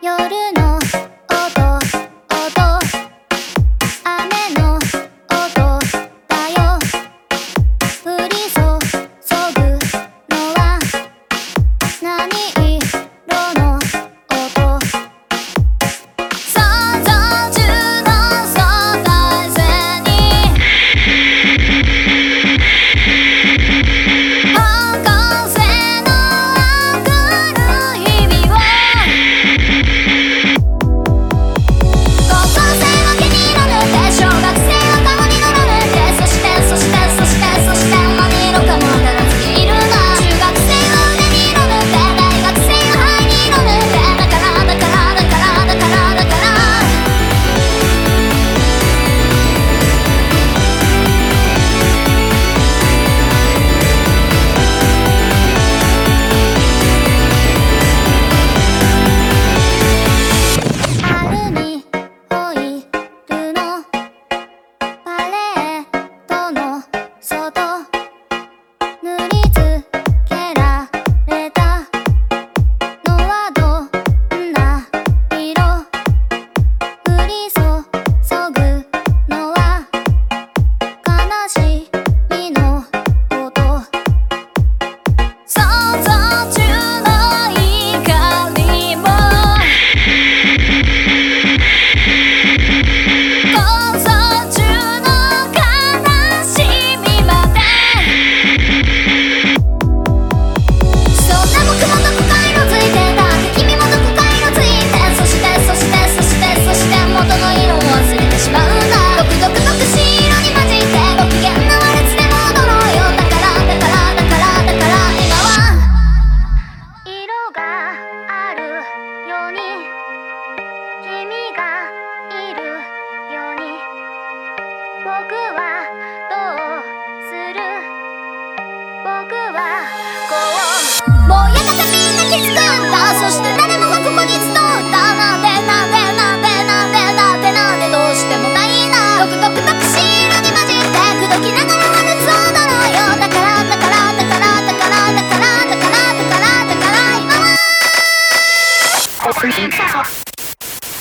夜の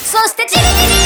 そしてチリチリ